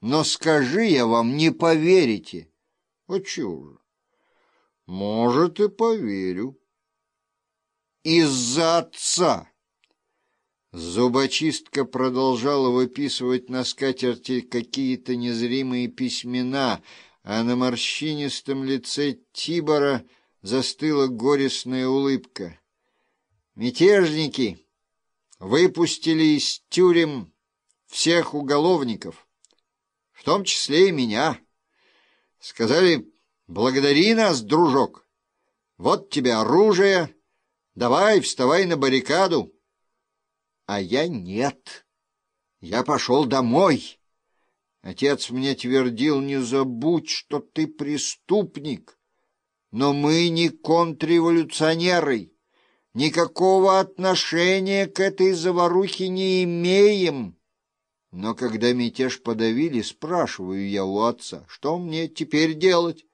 Но скажи я вам, не поверите. А чего же? Может, и поверю. Из-за отца. Зубочистка продолжала выписывать на скатерти какие-то незримые письмена, а на морщинистом лице Тибора застыла горестная улыбка. Мятежники выпустили из тюрем всех уголовников, в том числе и меня. Сказали, благодари нас, дружок, вот тебе оружие, давай, вставай на баррикаду. А я нет, я пошел домой. Отец мне твердил, не забудь, что ты преступник, но мы не контрреволюционеры никакого отношения к этой заварухе не имеем. Но когда мятеж подавили, спрашиваю я у отца, что мне теперь делать?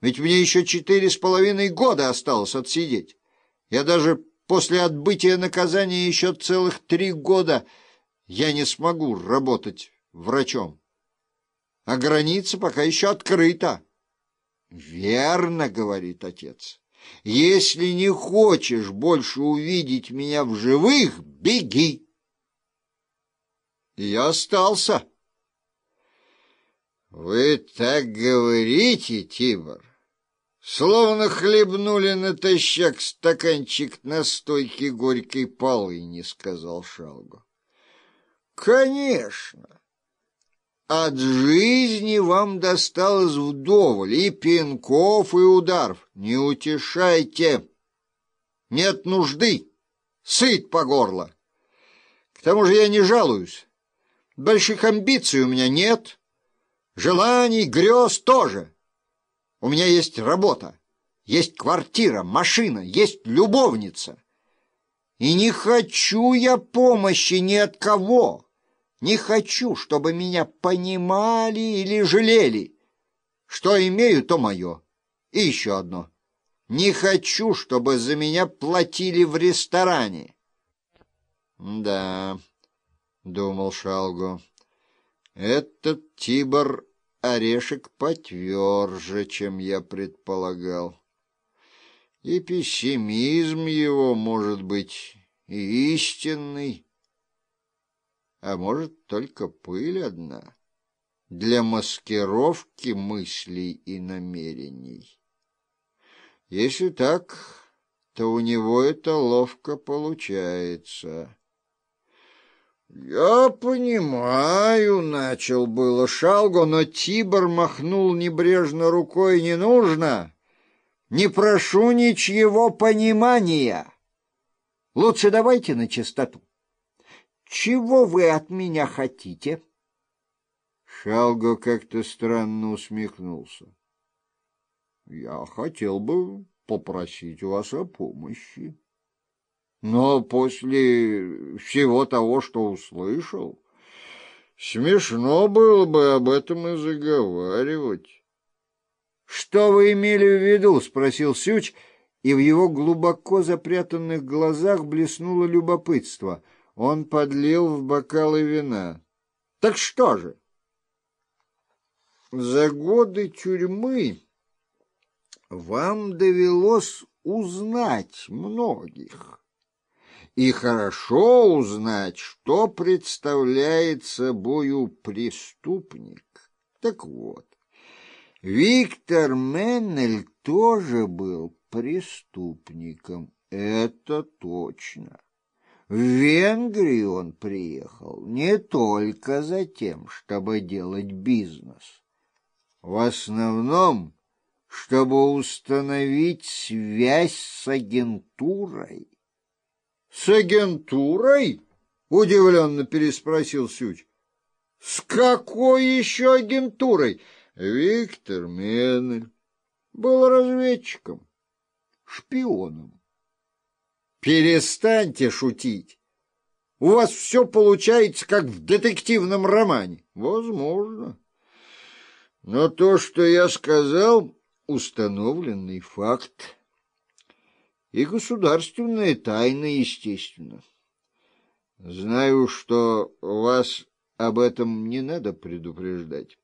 Ведь мне еще четыре с половиной года осталось отсидеть. Я даже после отбытия наказания еще целых три года я не смогу работать врачом. А граница пока еще открыта. — Верно, — говорит отец. Если не хочешь больше увидеть меня в живых, беги. И я остался. Вы так говорите, Тибор, словно хлебнули натощак стаканчик настойки горькой полыни, сказал Шалгу. Конечно. От жизни вам досталось вдоволь и пинков, и ударов. Не утешайте. Нет нужды. Сыт по горло. К тому же я не жалуюсь. Больших амбиций у меня нет. Желаний, грез тоже. У меня есть работа, есть квартира, машина, есть любовница. И не хочу я помощи ни от кого. Не хочу, чтобы меня понимали или жалели. Что имею, то мое. И еще одно. Не хочу, чтобы за меня платили в ресторане. Да, думал Шалгу, этот Тибор орешек потверже, чем я предполагал. И пессимизм его, может быть, и истинный, а может, только пыль одна для маскировки мыслей и намерений. Если так, то у него это ловко получается. «Я понимаю», — начал было Шалго, но Тибор махнул небрежно рукой «не нужно». «Не прошу ничьего понимания. Лучше давайте на чистоту. Чего вы от меня хотите? Шалго как-то странно усмехнулся. Я хотел бы попросить вас о помощи. Но после всего того, что услышал, смешно было бы об этом и заговаривать. — Что вы имели в виду? — спросил Сюч, и в его глубоко запрятанных глазах блеснуло любопытство — он подлил в бокалы вина. Так что же? За годы тюрьмы вам довелось узнать многих. И хорошо узнать, что представляет собою преступник. Так вот, Виктор Меннель тоже был преступником, это точно. В Венгрию он приехал не только за тем, чтобы делать бизнес. В основном, чтобы установить связь с агентурой. — С агентурой? — удивленно переспросил Сюч. — С какой еще агентурой? Виктор Менель был разведчиком, шпионом. Перестаньте шутить. У вас все получается, как в детективном романе. Возможно. Но то, что я сказал, установленный факт. И государственная тайна, естественно. Знаю, что вас об этом не надо предупреждать.